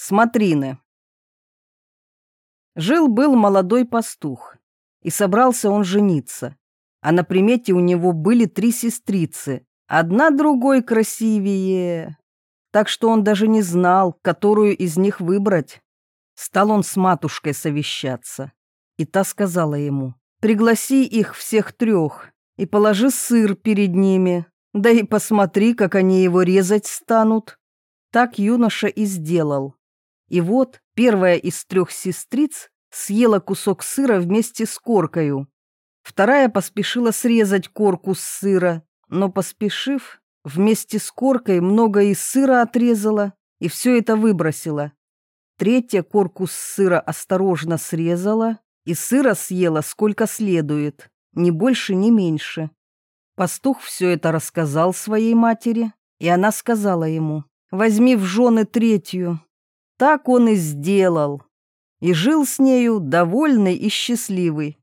Смотрины. Жил-был молодой пастух, и собрался он жениться. А на примете у него были три сестрицы, одна другой красивее. Так что он даже не знал, которую из них выбрать. Стал он с матушкой совещаться. И та сказала ему, пригласи их всех трех и положи сыр перед ними, да и посмотри, как они его резать станут. Так юноша и сделал. И вот первая из трех сестриц съела кусок сыра вместе с коркою. Вторая поспешила срезать корку с сыра, но, поспешив, вместе с коркой много из сыра отрезала и все это выбросила. Третья корку с сыра осторожно срезала и сыра съела сколько следует, ни больше, ни меньше. Пастух все это рассказал своей матери, и она сказала ему, «Возьми в жены третью, так он и сделал. И жил с нею довольный и счастливый.